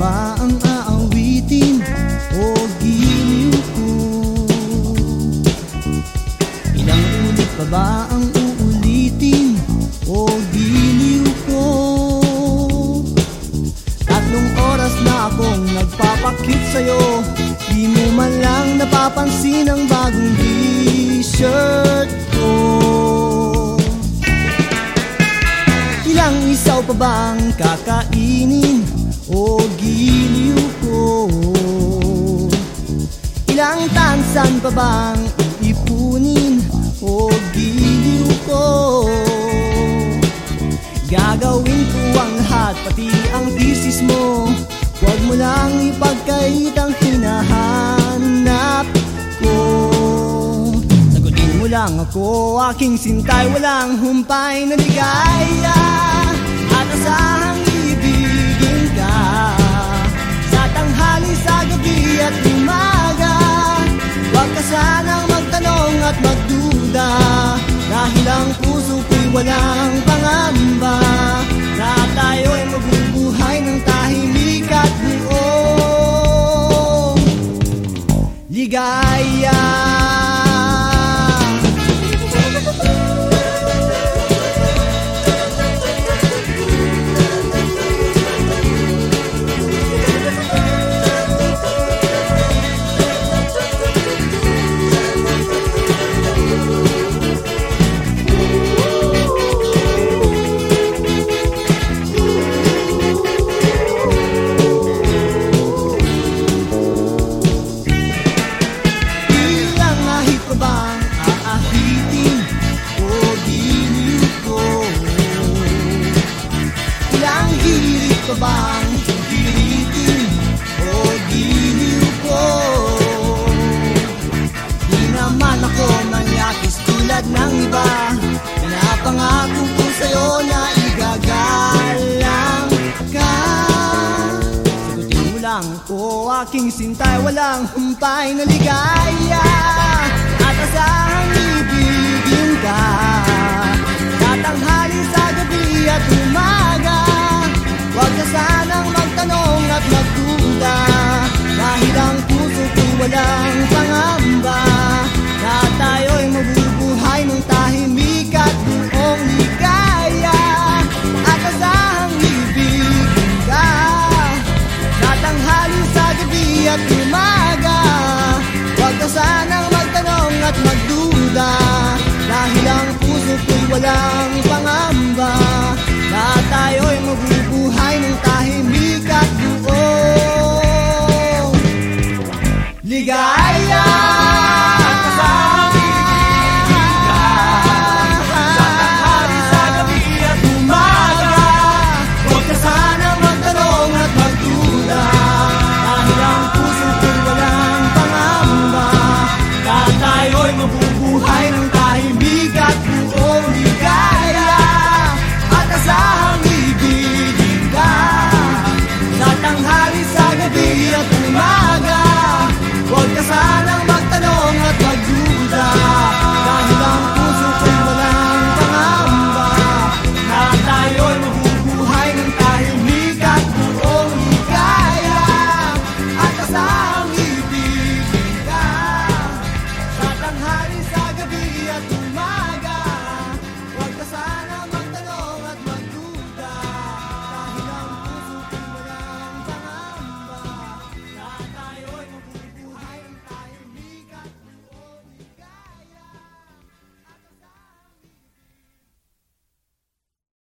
ba aawitin o giliw ko? Ilang pa ba ang uulitin o giliw ko? Tatlong oras na akong nagpapakit sa'yo Di mo man lang napapansin ang bagong t-shirt ko Ilang isaw pa bang kakainin? Ilang tansan pa bang iipunin o giliw ko? Gagawin ko ang lahat pati ang thesis mo. Huwag mo lang ipagkait ang hinahanap ko. Sagutin mo lang ako, aking sintay Walang humpay na ligaya magduda Dahil ang puso ko'y walang pangamba. Na tayo ay mabubuhay ng tahimik at buong Ligaya pa bang hiritin o giliw ko? Di naman ako manyakis tulad ng iba. Pinapangako ko na igagalang ka. Sagutin mo lang ako aking sintay. Walang humpay na ligaya. At asahang sanang magtanong at magduda. Dahil ang puso ko'y walang pangamba. I know